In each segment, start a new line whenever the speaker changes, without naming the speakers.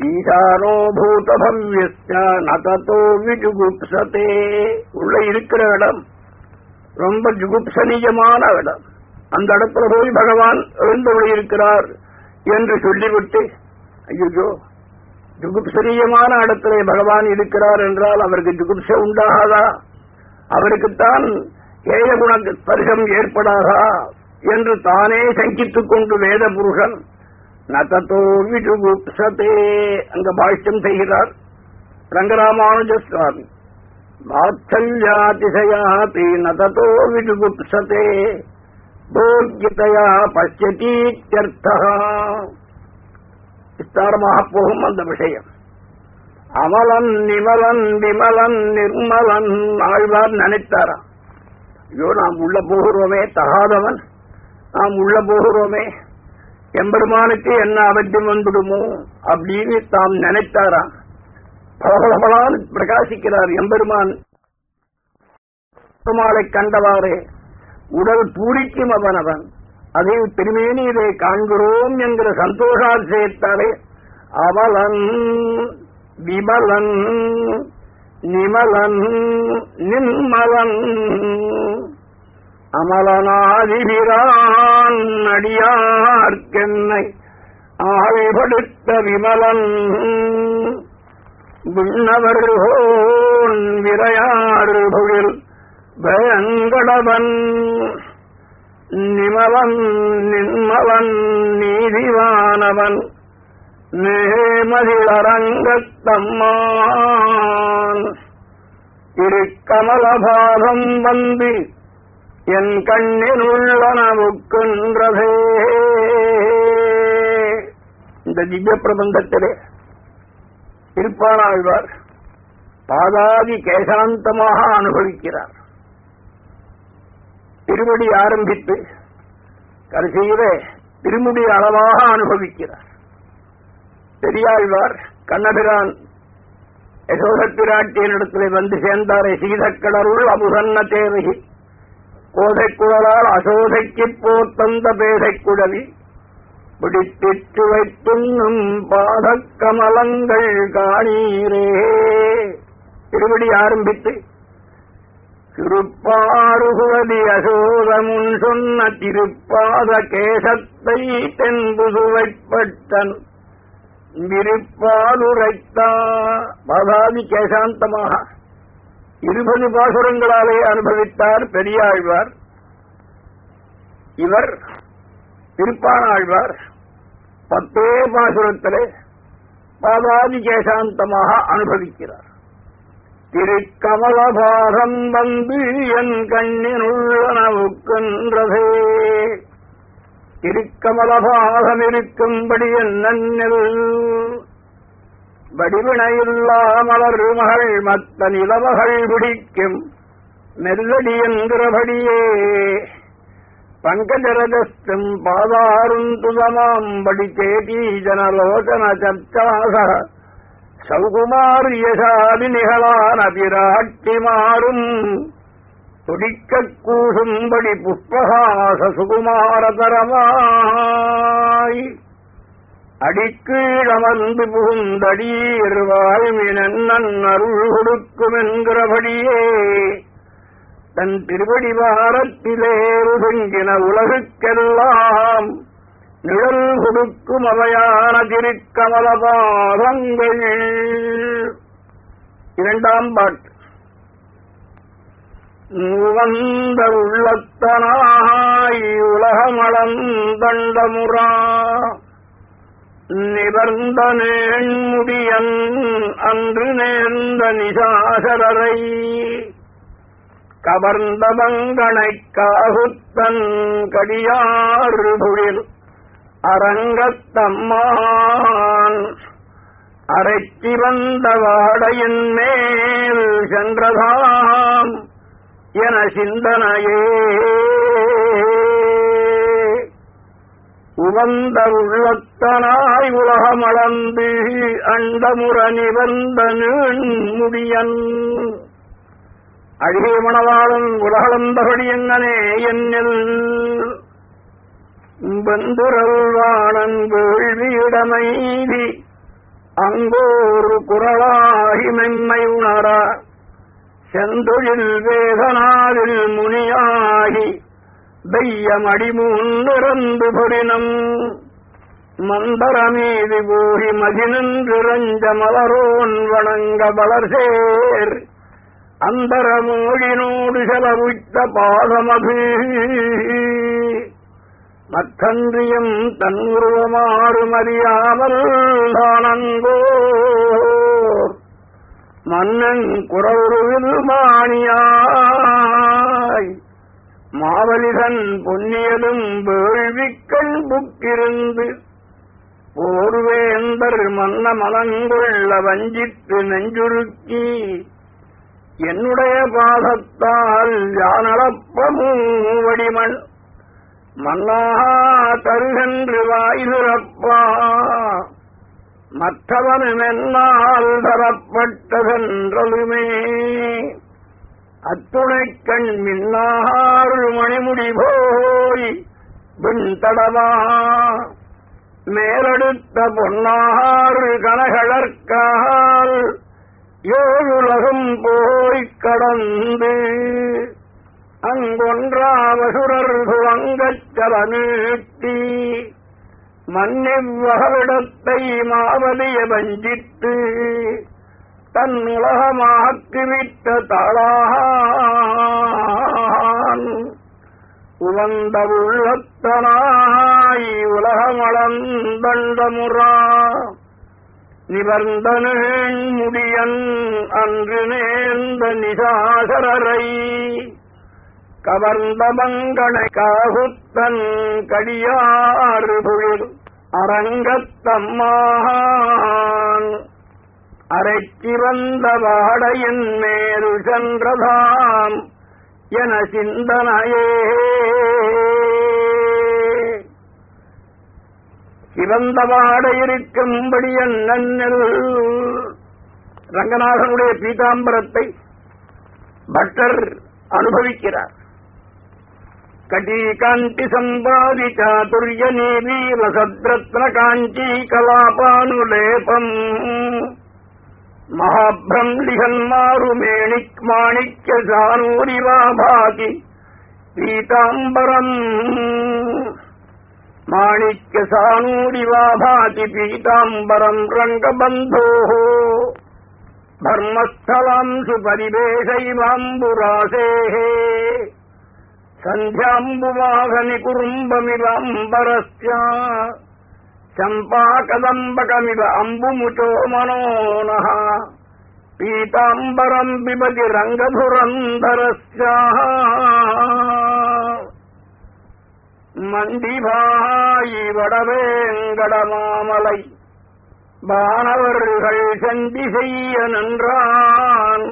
ஈசானோ பூதபவ்யஸ்ய நததோ விஜுகுப்சதே உள்ள இருக்கிற இடம் ரொம்ப ஜுகுப்சனீயமான இடம். அந்த இடத்துல போய் பகவான் எழுந்தொழி இருக்கிறார் என்று சொல்லிவிட்டு ஐயோ ஜுகுப்சனீயமான இடத்திலே பகவான் இருக்கிறார் என்றால் அவருக்கு ஜுகுப்ச உண்டாகாதா? அவருக்குத்தான் ஏய குண ஸ்பர்சம் ஏற்படாதா? என்று தானே சங்கித்துக் கொண்டு வேத புருஷன் நதத்தோ விஜுகுப்சதே அங்க பாஷ்யம் செய்கிறார். ரங்கராமானுஜ சுவாமி வாத்சல்யாதிசயாபி நதத்தோ விஜுகுப்சதே போக்கியதையா பசியதீத்யர்த்தா விஸ்தாரமாக போகும் அந்த விஷயம். அமலன் நிமலன் விமலன் நிர்மலன் ஆழ்வார் நினைத்தாராம். ஐயோ நாம் உள்ள போகிறோமே தகாதவன். நாம் உள்ள போகிறோமே. எம்பெருமானுக்கு என்ன அபத்தியம் வந்துடுமோ அப்படின்னு தாம் நினைத்தாரா பலபலபலான் பிரகாசிக்கிறார் எம்பெருமான். பெருமாளை கண்டவாறே உடல் பூரிக்கும் அவன் அவன். அதை திருமேனி இதை காண்கிறோம் என்கிற சந்தோஷாதிசயத்தாலே அவலன் விமலன் நிமலன் நிம்மலன் அமலனாதிபிரான் அடியார்க்கென்னை ஆவிபடுத்த விமலன் விண்ணவர்கோன் விரையாறு பொழில் பயங்கடவன் நிமலன் நின்மலன் நீதிவானவன் நேமதிலரங்கத்தம்மான் திருக்கமலபாதம் வந்து என் கண்ணில் உள்ளனவுக்கின்றதே இந்த திவ்ய பிரபந்தத்திலே திருப்பானாழ்வார் பாதாதி கேசாந்தமாக அனுபவிக்கிறார். திருவடி ஆரம்பித்து கடைசியிலே திருமுடி அளவாக அனுபவிக்கிறார். பெரியாழ்வார் கண்ணபிரான் யசோதப்பிராட்டியனிடத்திலே வந்து சேர்ந்தாரே சீதக்கடருள் அமுசன்ன தேவகி. கோதைக்குழலால் அசோதைக்கு போர் போர்த்தந்த பேதைக்குழவி பிடித்திட்டு வைத்துண்ணும் பாதக்கமலங்கள் காணீரே. திருவடி ஆரம்பித்து திருப்பாருகுவதி அசோதமுன் சொன்ன திருப்பாத கேசத்தை தென்புதுவைப்பட்டன் விருப்பாலுரைத்தா பதாதி கேசாந்தமாக. இருபது பாசுரங்களாலே அனுபவித்தார் பெரியாழ்வார். இவர் திருப்பானாழ்வார். பத்தே பாசுரத்திலே பாதாதி கேசாந்தமாக அனுபவிக்கிறார். திருக்கமலபாகம் வந்து என் கண்ணினுள்ளனவுக்கின்றதே. திருக்கமலபாகம் இருக்கும்படி என் நன்னில் வடிவினையில்லா மலர் மகள் மத்த நிலவகள் பிடிக்கும். நெல்லடி என்கிறபடியே பங்கஜரதஸ்தும் பாதாருந்துதமாம் படி சேதி ஜனலோசன சர்ச்சாக சௌகுமாரியசாதி நிகழான பிராட்டி மாறும். துடிக்கக் கூசும்படி புஷ்பகாச சுகுமாரதரமாய். அடிக்கீழமர்ந்து புகுந்தடீர் வாழ்வினன் அருள் கொடுக்கும் என்கிறபடியே தன் திருவடி வாரத்திலேருங்கின உலகுக்கெல்லாம் நிழல் கொடுக்கும் அவையான திருக்கமல பாதங்கள். இரண்டாம் பாட்டு. வந்த உள்ளத்தனாய் உலகமளம் தண்டமுறா. நேண்முடியன் அன்று நேர்ந்த நிசாசரரை. கவர்ந்த மங்கனைக் காகுத்தன் கடியாறு புழில் அரங்கத்தம்மான் அரைச்சி வந்த வாடையின் மேல் சென்றதாம் என சிந்தனையே. உவந்த உள்ளத்தனாய் உலகமளந்து அண்டமுற நிவந்த நீண்முடியன் அழகிய மணவாளன் உலகளந்தபடி எங்கனே என்னில். பந்துரல்வாணன் வேள்வியிடமைதி அங்கோரு குரலாகி மென்மை உணர செந்தொழில் வேதனாவில் முனியாகி தெய்யமடிமுன்னிறந்து பொறினம். மந்தரமீதி போகி மதினின்று மலரோன் வணங்க வளர்சேர். அந்தர அந்தரமோழினோடு செலவுத்த பாதமது மற்றன்றியும் தன் உருவமாறு மறியாமல் தானங்கோ மன்னன் குறவுருவில் மாணியாய் மாவலிதன் பொன்னியலும் வேள்விக்கண் புக்கிருந்து. போர்வேந்தர் மன்ன மலங்கொள்ள வஞ்சித்து நெஞ்சுருக்கி என்னுடைய பாதத்தால் யானளப்பமூவடிமண் மன்னா தருகன்று வாய்திறப்பா மற்றவனுமென்னால் தரப்பட்டதென்றலுமே. அத்துணை கண் மின்னாறு மணிமுடி போய் விண்தடவா மேலெடுத்த பொன்னாறு கனகழற்கால் ஏழுலகம் போய் கடந்து அங்கொன்றாவசுரர் துவங்கச் சலநீட்டி மன்னிவ்வகவிடத்தை மாவலிய வஞ்சித்து தன் உலகமாக்கிவிட்ட தாளான் உவந்த உள்ளத்தனாய் உலகமளந்தண்டமுறா நிபர்ந்தனேன் முடியன் அன்று நேர்ந்த நிசாசரரை கவர்ந்த மங்கனை காகுத்தன் கடியாறு புழில் அரங்கத்தம்மான். அரைச்சி வந்த வாடையின் மேரு சென்றதாம் என சிந்தனையே. சிவந்த வாடை இருக்கும்படி என்னில் ரங்கநாதனுடைய பீதாம்பரத்தை பட்டர் அனுபவிக்கிறார். கட்டி காந்தி சம்பாதி சாதுரிய நீதி ரசத்ரத்ன காஞ்சி கலாபானுலேபம். മഹാബ്രംലിഹന്മാരുമേണിക് മാണിക്യ സാനൂരിവാഭാകി പീതാംബരം മാണിക്യ സാനൂരിവാഭാകി പീതാംബരം രംഗബന്ധോ ധർമ്മസ്ഥലം സുപരിവേശൈവാംബുരാസേ സന്ധ്യാംബുവാഹനി കുറുംബമിവാംബരസ്യ चम्पाकदम्बकमिव अम्बुमुचो मनो नः पीताम्बरम् पिबति रङ्गधुरन्धरस्य மண்டிபாயி வடவேங்கடமாமலை வானவர்கள் சந்தி செய்ய நின்றான்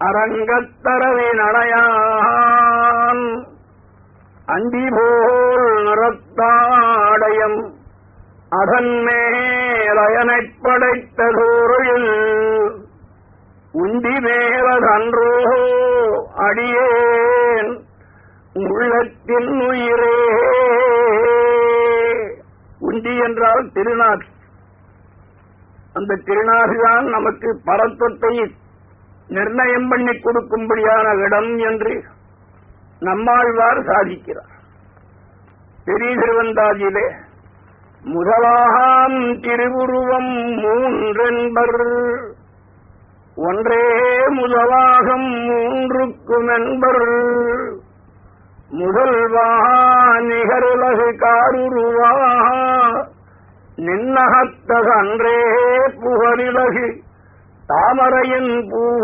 அரங்கத்தரவின் அணையான் அந்திபோல் நிறத்தாடயம் அதன் மேலயனைப் படைத்ததோரில் உந்தி மேலதன்றோ அடியேன் உள்ளத்தின் உயிரே. உண்டி என்றால் திருநாள் அந்த திருநாடுதான் நமக்கு பரத்தத்தை நிர்ணயம் பண்ணி கொடுக்கும்படியான இடம் என்று நம்மாழ்வார் சாதிக்கிறார். பெரிய திருவந்தாதியிலே முதலாகாம் திருவுருவம் மூன்றென்பர். ஒன்றே முதலாகம் மூன்றுக்கும் என்பர் முதல்வா நிகருலகு நின்னகத்தக அன்றே புகழிலகு தாமரையின் பூ.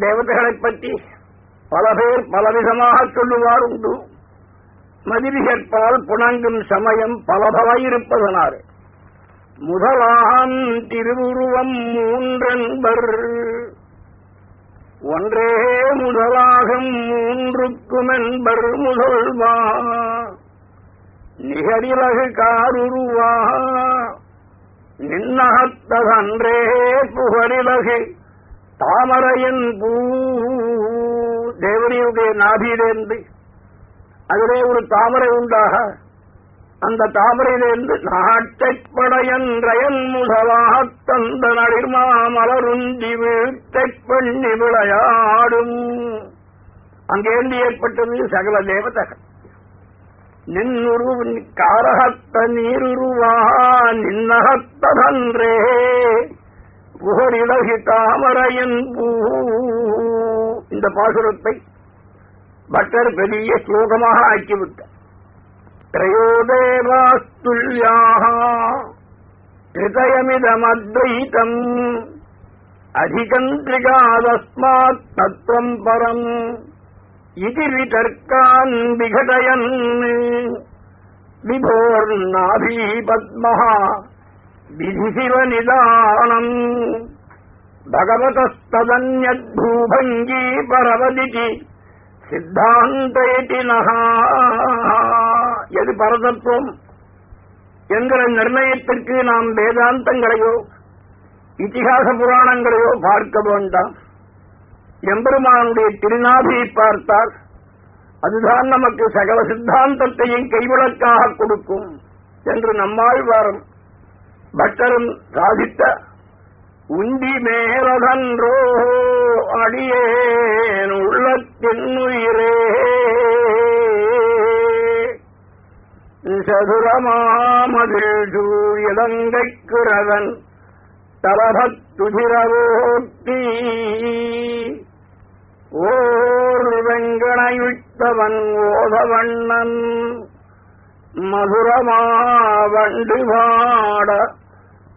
தேவதைகளைப் பற்றி பல பேர் பலவிதமாக சொல்லுவார் உண்டு மதிவிகற்பால் புணங்கும் சமயம் பல பல முதலாம் திருவுருவம் மூன்றென்பர். ஒன்றே முதலாகம் மூன்றுக்கும் என்பர் முதல்வா. நிகரிலகு காருருவா. நின்னகத்ததன்றே புகழிலகு தாமரையின் பூ. தேவனியுடைய நாபியிலேந்து அதிலே ஒரு தாமரை உண்டாக அந்த தாமரையிலிருந்து நாட்டைப்படையன்றயன் முதலாகத் தந்த நளிர்மா மலருந்தி வீட்டைப் பண்ணி விளையாடும் அங்கேருந்து ஏற்பட்டது சகல தேவதகள். நின்னுரு காரகத்த நீருருவா நின்னகத்ததன்றே. புகரிலகி தாமரையன் பூ. இந்த பாசுரத்தை பட்டர் பெரிய ஸ்லோகமாக ஆக்கிவிட்டார். திரையோதேவாஸ்துல்யாக ஹிருதயமிதமத்வைதம் அதிகந்திரிகாதஸ்மாத் தத்துவம் பரம் இது விதர்க்கான் விகடயன் விபோர்நாபி பத்மா விதிசிவ நிதானம் பகவதஸ்ததன்யூபங்கி பரவதிக்கு சித்தாந்த எது பரதத்துவம்? என்கிற நிர்ணயத்திற்கு நாம் வேதாந்தங்களையோ இத்திகாச புராணங்களையோ பார்க்க வேண்டாம். எம்பெருமானுடைய திருநாபியை பார்த்தால் அதுதான் நமக்கு சகல சித்தாந்தத்தையும் கைவிளக்காக கொடுக்கும் என்று நம்மாழ்வாரம் பக்தரும் சாதித்த உந்தி மேலதன்றோ அடியேன் உள்ளத்தின் உயிரே. சதுரமாமதில் சூரியலங்கைக்குறவன் தலபத்துதிரவோட்டி ஓர் வெங்கணைவிட்டவன் ஓதவண்ணன் மதுரமாவண்டு பாட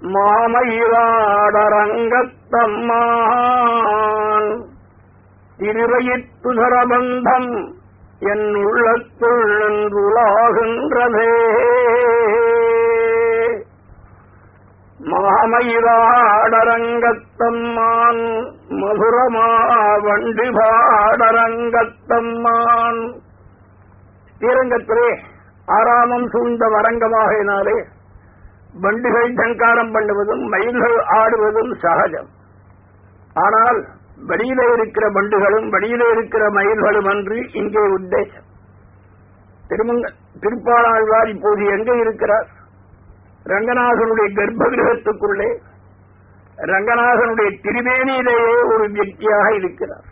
மாமயிலாடரங்கத்தம்மான். திருவயித்துதரபந்தம் என் உள்ளத்துள் நின்றுலாகின்றதே. மாமயிலாடரங்கத்தம்மான் மதுரமாவண்டு பாடரங்கத்தம்மான் ஸ்ரீரங்கத்திலே ஆராமம் சூழ்ந்த வரங்கமாகினாலே வண்டிகள் சங்காரம் பண்ணுவதும் மயில்கள் ஆடுவதும் சகஜம். ஆனால் வெளியில இருக்கிற வண்டுகளும் வெளியில இருக்கிற மயில்களும் அன்று இங்கே உத்தேசம். திருமங்க திருப்பாளாழ்வார் இப்போது எங்கே இருக்கிறார்? ரங்கநாதனுடைய கர்ப்ப கிரகத்துக்குள்ளே ரங்கநாதனுடைய திருவேணியிலேயே ஒரு வியக்தியாக இருக்கிறார்.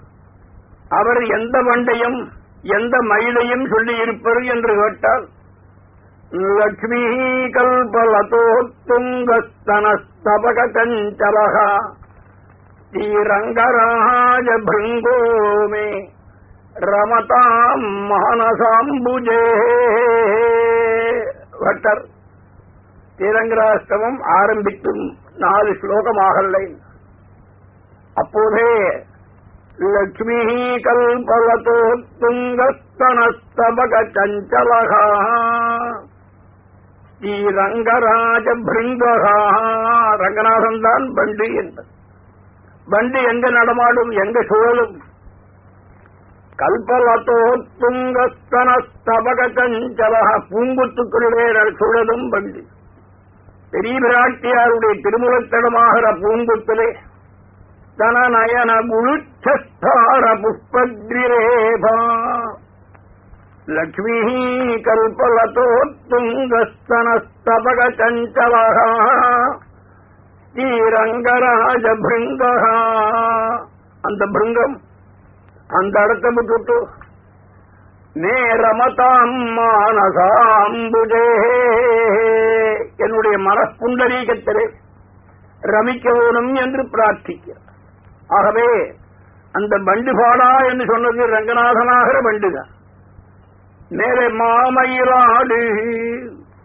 அவர் எந்த வண்டையும் எந்த மயிலையும் சொல்லியிருப்பது என்று கேட்டால் லக்ஷ்மீ கல்பலதோத்துங்கஸ்தனஸ்தபக கஞ்சலக ஸ்ரீரங்கராஜ ரமதாம் மானசாம்புஜே பட்டர் ஸ்ரீரங்கராஷ்டமம் ஆரம்பிக்கும் நாலு ஸ்லோகமாகலை அப்போதே லக்ஷ்மீ கல்பலதோத்துங்கஸ்தனஸ்தபக கஞ்சலகா ஸ்ரீரங்கராஜ பிருங்ககா ரங்கநாதன் தான் பண்டு என்பது. பண்டு எங்க நடமாடும் எங்க சுழலும் கல்பலத்தோ துங்கஸ்தனஸ்தபக கஞ்சலக பூங்குத்துக்குள்ளே சுழலும் பண்டு. பெரிய பிராட்டியாருடைய திருமுகத்தடமாகிற பூங்குத்திலே தன நயன முழுச்சஸ்தார லக்ஷ்மீ கல்பலதோத்துங்கஸ்தனஸ்தபக சஞ்சலக ஸ்ரீரங்கராஜ அந்த பிருங்கம் அந்த இடத்தை விட்டுட்டு நேரமதாம் மானசாம்புஜே என்னுடைய மனப்புண்டரீகத்திலே ரமிக்க வேணும் என்று பிரார்த்திக்கிறார். ஆகவே அந்த பண்டுபாடா என்று சொன்னது ரங்கநாதனாகிற பண்டுதான் மேலே மாமயிலாடு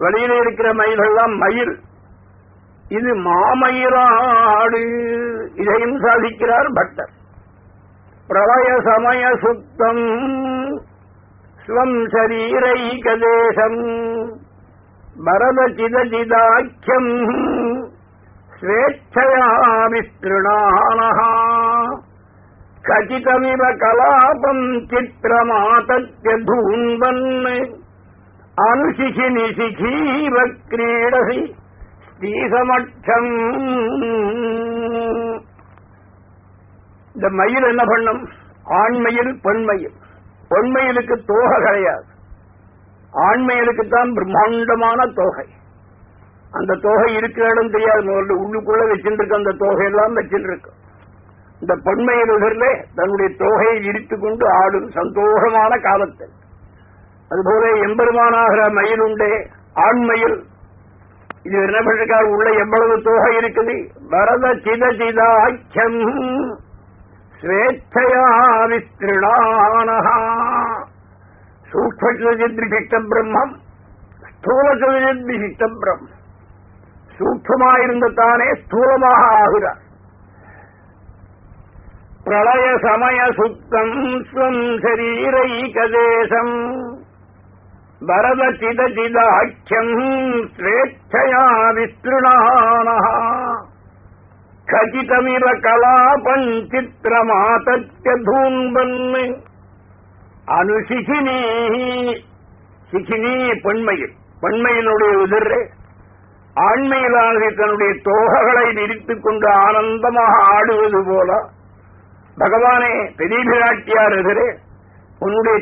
வெளியில இருக்கிற மயிலெல்லாம் மயில். இது மாமயிலாடு இதையும் சாதிக்கிறார் பட்டர் பிரளய சமய சுத்தம். ஸ்வம் சரீரை தேசம் பரத சிதஜிதாக்கியம் ஸ்வேச்சயாமித்ருணானஹா கச்சிதமிவ கலாபம் சித்திரமாதூன்பன் அனுஷிஷி நிசிகீவ கிரீடசி ஸ்ரீசமட்சம். இந்த மயில் என்ன பண்ணும்? ஆண்மயில் பெண்மயில். பொன்மயிலுக்கு தோகை கிடையாது. ஆண்மயிலுக்குத்தான் பிரம்மாண்டமான தோகை. அந்த தோகை இருக்கிற இடம் தெரியாது. உள்ளுக்குள்ள வச்சுட்டு இருக்க அந்த தோகையெல்லாம் வச்சுட்டு இருக்கும் இந்த பொன்மையல்களே தன்னுடைய தோகையை இடித்துக் கொண்டு ஆடும் சந்தோஷமான காலத்தில். அதுபோல எம்பெருமானாகிற மயில் உண்டே ஆண்மயில். இது என்ன பண்ணிருக்காரு உள்ள எவ்வளவு தோகை இருக்குது? வரத சித சிதாக்கியம் ஸ்வேச்சயா விஸ்திருணானஹா சூக்ம பிரம்மம். ஸ்தூல விசிஷ்டம் பிரம்மம். சூக்ஷமாயிருந்த தானே ஸ்தூலமாக ஆகிறார் பிரளய சமய சுத்தம் ஸ்வம் சரீரைகதேசம். பரத சித சிதாக்கியம் ஸ்வேச்சயா விஸ்திருணான கச்சிதமிவ கலாபம் சித்திரமாத்தத்ய தூன்பன் அனுசிகினி சிகினி பெண்மையில் பெண்மையினுடைய உதிரே. ஆண்மையிலானது தன்னுடைய தோகைகளை விரித்துக் கொண்டு ஆனந்தமாக ஆடுவது போல பகவானே பெரிய பிராட்டியார் எதிரே உன்னுடைய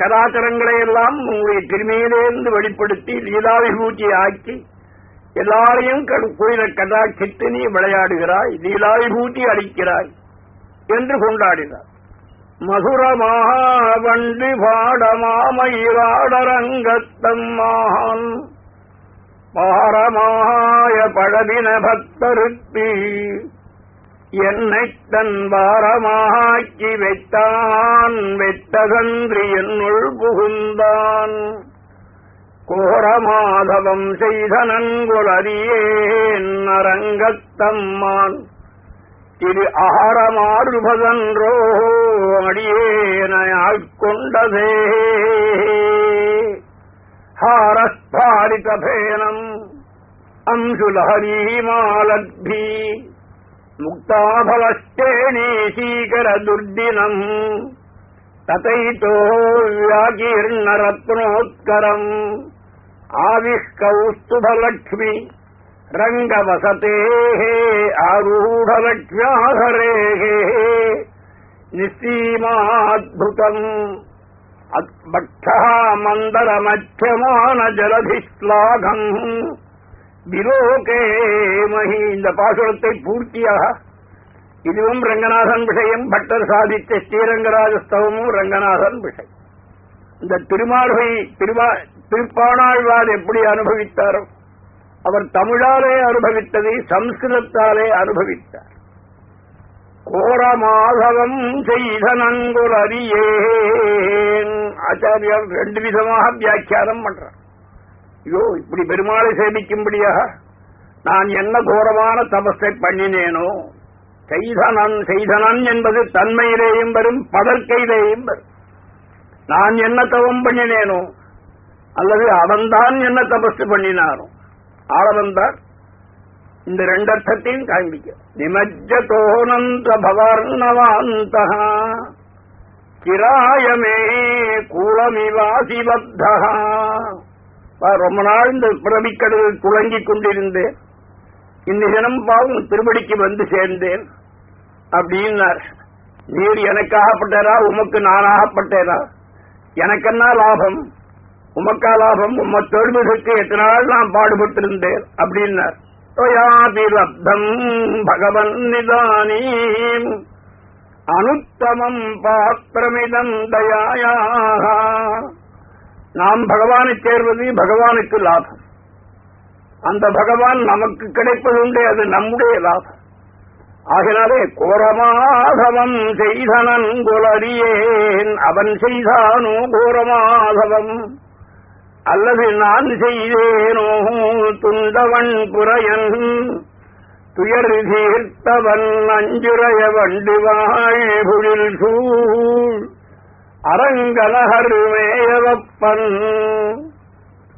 சராச்சரங்களை எல்லாம் உன்னுடைய திருமையிலிருந்து வெளிப்படுத்தி லீலாவிபூதி ஆக்கி எல்லாரையும் கோயில கதா கிட்டு நீ விளையாடுகிறாய் லீலாவிபூதி அளிக்கிறாய் என்று கொண்டாடினார். மதுரமாக மதுரமாவண்டு பாடமாமயிராடரங்கத்தம்மான். பாரமாய பழவின பக்தருக்கு என்னை தன் வாரமாக்கி வைத்தான் வெட்டகன்றி என்னுள் புகுந்தான். கோரமாதவம் செய்த நன்கொளறியேன் அரங்கத்தம்மான் திரு ஆரமாறுபதன்றோ அடியேனையாட்கொண்டதே मुक्ता मुक्ताभवष्टेणीशीकरदुर्दिनम् ततैतो व्याकीर्णरत्नोत्करम् आविष्कौस्तुभलक्ष्मि रङ्गवसतेः आरूढलक्ष्म्याधरेः निसीमाद्भुतम् भक्षः मन्दरमध्यमानजलधिश्लाघम् விலோகே மகி இந்த பாசுரத்தை பூர்த்தியாக இதுவும் ரங்கநாதன் விஷயம். பட்டர் சாதித்த ஸ்ரீரங்கராஜஸ்தவமும் ரங்கநாதன் விஷயம். இந்த திருமார்கை திருப்பாணாழ்வார் எப்படி அனுபவித்தாரோ அவர் தமிழாலே அனுபவித்ததை சம்ஸ்கிருதத்தாலே அனுபவித்தார். கோரமாதவம் செய்த நன்கொல் அறியேன் ஆச்சாரியார் ரெண்டு விதமாக வியாக்கியானம் பண்றார். ஐயோ இப்படி பெருமாளை சேமிக்கும்படியாக நான் என்ன கோரமான தபஸை பண்ணினேனோ செய்தனன் செய்தனன் என்பது தன்மையிலேயும் வரும் பதற்கையிலேயும் வரும். நான் என்ன தவம் பண்ணினேனோ அல்லது அவன்தான் என்ன தபஸ் பண்ணினானோ ஆளவன்தான் இந்த ரெண்டர்த்தத்தையும் காண்பிக்க. நிமஜ்ஜதோனந்த பவர்ணவாந்த கிராயமே கூலமிவாசிபத்த ரொம்ப நாள் இந்த பிறவிக்கடலில் துளங்கிக் கொண்டிருந்தேன் இந்த தினம் பாவம் திருப்படிக்கு வந்து சேர்ந்தேன் அப்படின்னார் நீர் எனக்காகப்பட்டரா உமக்கு நானாகப்பட்டேனா எனக்கென்ன லாபம் உமக்கா லாபம் உம்ம தொழுவதற்கு எத்தனை நாள் நான் பாடுபட்டிருந்தேன் அப்படின்னார் லப்தம் பகவன் நிதானீம் அனுத்தமம் பாத்திரமிதம் தயாயாக நாம் பகவானை சேர்வது பகவானுக்கு லாபம். அந்த பகவான் நமக்கு கிடைப்பதுண்டே அது நம்முடைய லாபம். ஆகினாலே கோரமாதவம் செய்தனன் குலறியேன் அவன் செய்தானோ கோரமாதவம். அல்லது நான் செய்தேனோ துண்டவன் புறையன் துயர் தீர்த்தவன் அஞ்சுரைய வண்டு வாழ்புழில் சூழ். அரங்கலகர் மேயவப்பன்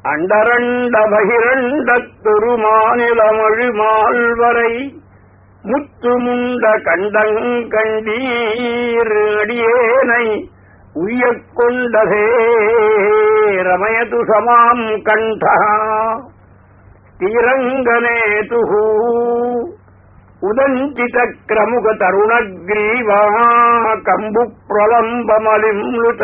அண்டரண்ட பகிரண்ட துருமாநிலமழு மால்வரை முத்துமுண்ட கண்டங்கண்டீர் அடியேனை உய்யக் கொண்டதே ரமயது சமாம் கண்ட ఉదంతిచక్రముగ తరుణగ్రీవా కంబు ప్రలంబమలింలుత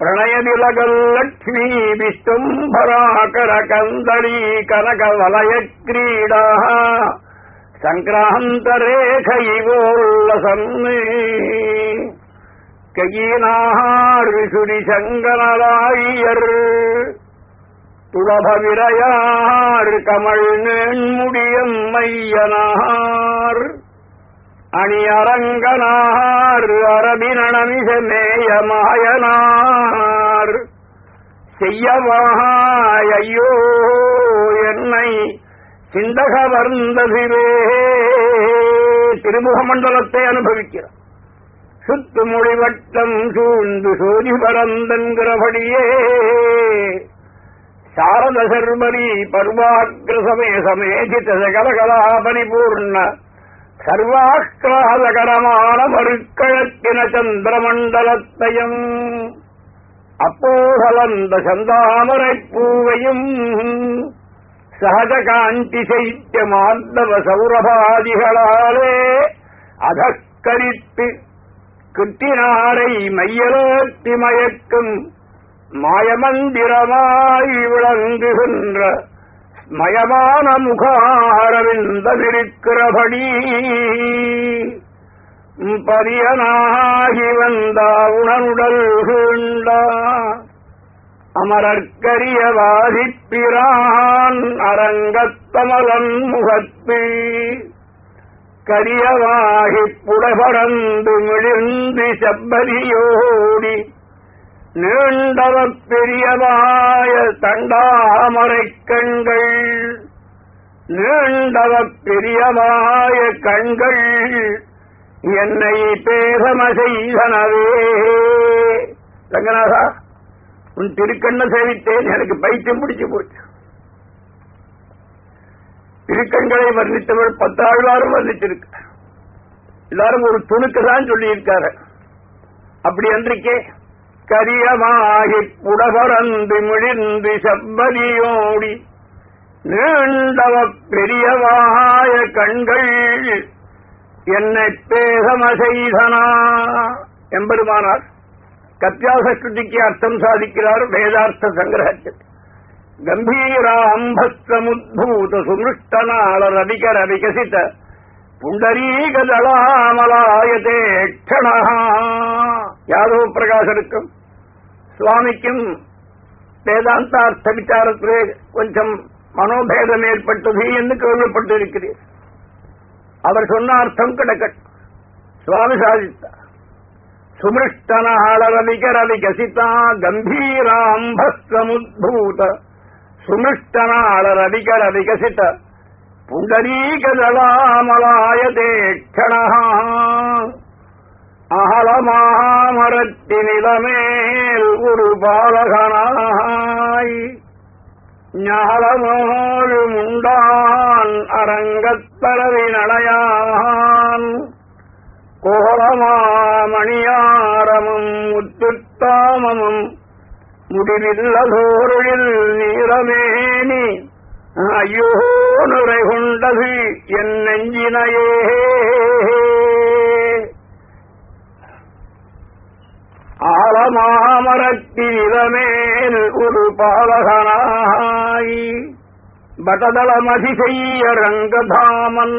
ప్రణయ నిలగల్లక్ష్మీ విశ్వంభరాకర కందళీ కనక వలయ క్రీడా సంక్రాంతరేఖ ఇవోల్లసన్నే కయీనాహార్విసుని శంగనరాయ్యర్ துளபவிரையார் கமல் நேன்முடியம் மையனார். அணியரங்கனார் அரபினமிசமேயமாயனார் செய்யவாயோ என்னை சிந்தக வந்ததிலே திருமுக மண்டலத்தை அனுபவிக்கிறார். சுத்து மொழி வட்டம் சூழ்ந்து சோதி பரந்தன்கிறபடியே சாரத சர்மரி பர்வாக்ர சமே சமேஜித சகலகலா பரிபூர்ண மறுக்கழக்கின சந்திரமண்டலத்தையும் அப்போகலந்த சந்தாமரை பூவையும் சகஜ காந்தி சைத்திய மாந்தவ சௌரபாதிகளாலே அதக்கரித்து கிட்டினாரை மையலோத்தி மயக்கும் மாயமந்திரமாய் விளங்குகின்ற மயமான முகாரவிந்தமிருக்கிறபடி. பரியனாகி வந்த உணனுடல் கீண்டா அமரற்கரிய வாதிப்பிரான் அரங்கத்தமலன் முகத்து கரியவாகி புடபடந்து மிளிர்ந்து செப்பரியோடி நீண்டவ பெரியவாய தண்டாமரை கண்கள். நீண்டவ பெரியவாய கண்கள் என்னை பேசம செய்தனவே ரங்கநாதா உன் திருக்கண்ண சேவித்தேன். எனக்கு பைத்தியம் பிடிச்சு போச்சு. திருக்கண்களை வர்ணித்தவர் பத்தாழ்வாரும் வர்ணித்திருக்க எல்லாரும் ஒரு துணுக்கு தான் சொல்லியிருக்காரு. அப்படி அன்றைக்கே கரியமாகிப் புடபரந்து மிழிந்து செவ்வதியோடி நீண்டவ பெரியவாய கண்கள் என்னை பேசமசெய்தனா எம்பெருமானார் கத்தியாசஸ்ருதிக்கு அர்த்தம் சாதிக்கிறார் வேதார்த்த சங்கிரகத்தில். கம்பீராம்பஸ்தமுத்பூத சுமிருஷ்டநாள ரவிகர விகசித புண்டரீகதளாமலாயதே க்ஷணா யாதவ பிரகாசருக்கும் சுவாமிக்கும் வேதாந்தார்த்த விசாரத்திலே கொஞ்சம் மனோபேதம் ஏற்பட்டது என்று கேள்விப்பட்டிருக்கிறீர் அவர் சொன்ன அர்த்தம் கிடக்கட்டும் சுவாமி சாதித்தார் சுமிருஷ்டனாளரவிகரவிகசிதா கம்பீராம்பஸ்தமுத்பூத சுமிருஷ்டனாளரவிகரவிகசித புண்டரீகதளாமலாயதே தேட்சணா அகலமாமரத்தினிலமேல் ஒரு பாலகனாய் ஞாலமோழு முண்டான் அரங்கத்தரவி நடையான் கோலமாமணியாரமும் முத்துத்தாமமும் முடிவில்லதோருளில் நீரமேனி. ஐயோ நுரை கொண்டது என் நெஞ்சினையே. ஆலமாமரத்திலமேல் ஒரு பாலகனாய் பட்டதளமதி செய்ய ரங்கதாமன்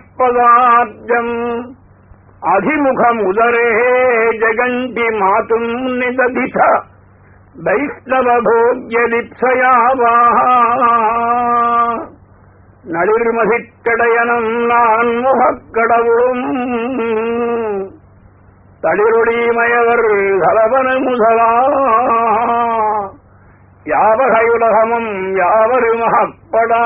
செய்தைவர்ணவதர்ணகப்பதாப்ஜம் அதிமுகமுதரே ஜகண்டி மாதும் நிததித வைஷ்ணவபோக்யலிப்சயாவா நளிர்மதிக்கடையனும் நான் முகக்கடவுளும். தளிரொடிமயவர் கலவன முதலா. யாவகையுலகமும் யாவரு மகப்படா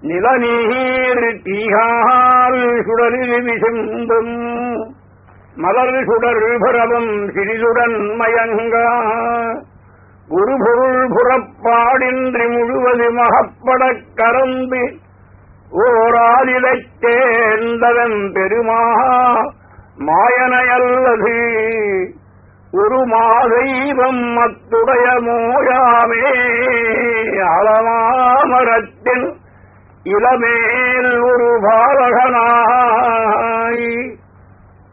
நிலநீர் தீகால் சுடரில் விசும்பும் மலர் சுடர் புறவும் சிறிதுடன் மயங்க. குருபொருள் புறப்பாடின்றி முழுவது மகப்படக் கறந்து ஓராலிலைச் சேர்ந்ததன் பெருமா மாயனையல்லது. ஒரு மாதெய்வம் மத்துடைய மோயாமே அளமாமரத்தின் இளமேல் ஒரு பாலகனாய்.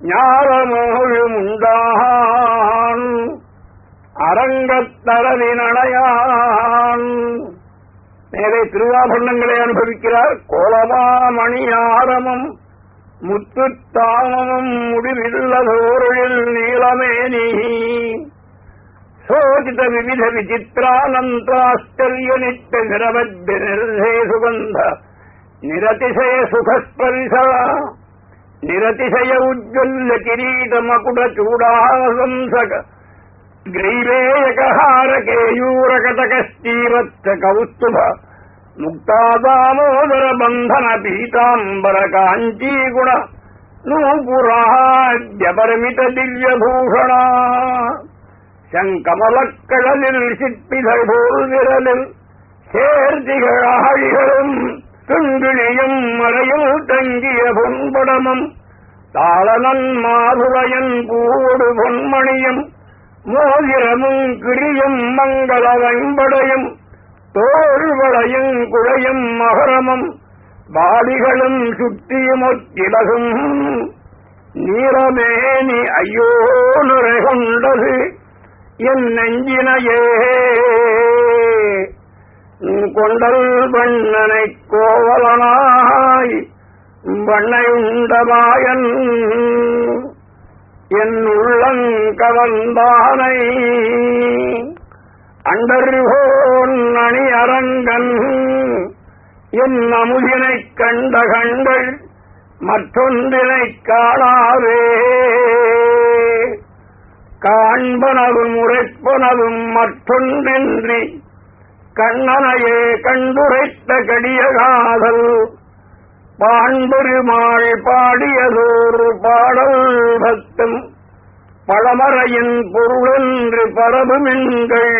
ஞானமோழும் உண்டான் அரங்கத்தரவினடையான். மேலே திருவாபரணங்களை அனுபவிக்கிறார். கோலமாமணி ஆரமம் முத்துத்தாமமும் முடிவில்லதோரில் நீளமேனி சோதித விவித விசித்திரானந்தாஸ்தர்ய நித்த நிரவத்ய நிரசே சுகந்த நிரதிசய சுகஸ்பரிச நிரதிசய உஜ்வல்ல கிரீட மகுட சூடாசம்சக ग्रैवेयकहारकेयूरकटकश्चीवत्स कौस्तुभ मुक्ता दामोदर बन्धन पीताम्बर काञ्चीगुण नूपुराद्यपरिमित दिव्यभूषणा ശങ്കമലക്കടലിൽ ശില്പിതർഭൂർവിരലിൽ ചേർത്തികളാഴികളും തുണ്ടിണിയും മഴയിൽ തങ്കിയ പൊൻപടമം താളനന്മാതുളയൻ പൂവൊടു പൊന്മണിയും மோதிரமும் கிரியும் மங்கள வைம்படையும் தோல்வளையும் குழையும் மகரமும் பாடிகளும் சுற்றியுமொத்திலகும் நீரமேனி ஐயோ நுரை கொண்டது என் நெஞ்சினையே. கொண்டல் வண்ணனை கோவலனாய் வண்ணை உண்டமாயன் என் உள்ளங்கவந்தானை அண்டர்கோன் அணி அரங்கன் என் அமுதினைக் கண்ட கண்கள் மற்றொன்றினைக் காணாவே காண்பனவும் உரைப்பனவும் மற்றொன்றின்றி கண்ணனையே கண்டுரைத்த கடியகாதல். பாண்பெருமாள் பாடியதோர் பாடல் பக்தம் பழமறையின் பொருளென்று பரபுமின்கள்.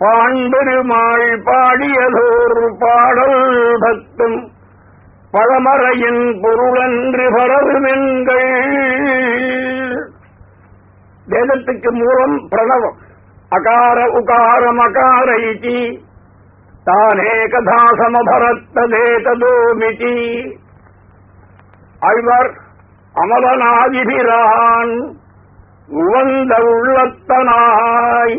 பாண்பெருமாள் பாடியதோர் பாடல் பக்தம் பழமறையின் பொருளன்று பரவுமென்கள் வேதத்துக்கு மூலம் பிரணவம். அகார உகாரம் அகார இதி தானேகதா சமபரத்ததேததோமிதி ஆழ்வார் அமலனாதிபிரான் உவந்த உள்ளத்தனாய்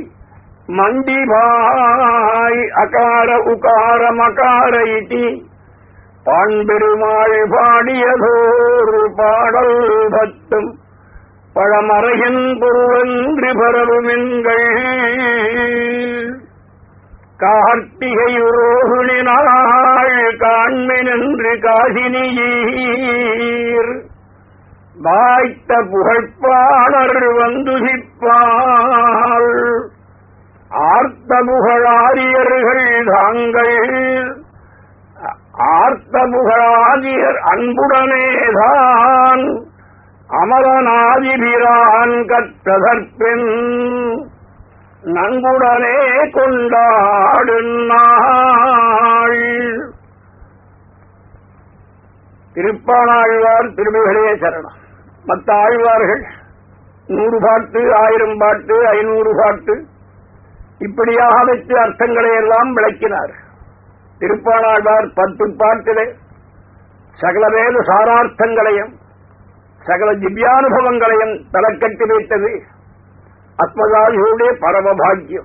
மண்டிபாய் அகார உகாரம் அகார இதி பாண்பெருமாள் பாடியதோர் பாடல் பத்தும் பழமறையின் பொருளன்று பரவுமென்கள். கார்த்திகையுரோகுணினாள் காண்மினின்று காசினியீர். வாய்த்த புகழ்ப்பாளர் வந்துதிப்பாள் ஆர்த்த புகழாரியர்கள் தாங்கள். ஆர்த்த புகழாதியர் அன்புடனேதான் அமரநாதிபிரான் கற்றதற்பின் நன்குடனே கொண்டாடும் நாள் திருப்பாணாழ்வார் திருமிகளே சரணம். மற்ற ஆழ்வார்கள் நூறு பாட்டு ஆயிரம் பாட்டு ஐநூறு பாட்டு இப்படியாக வைத்து அர்த்தங்களை எல்லாம் விளக்கினார். திருப்பானாழ்வார் பத்து பாட்டிலே சகல வேத சாரார்த்தங்களையும் சகல திவ்யானுபவங்களையும் தலைக்கட்டி வைத்தது. आत्मदान परम भाग्य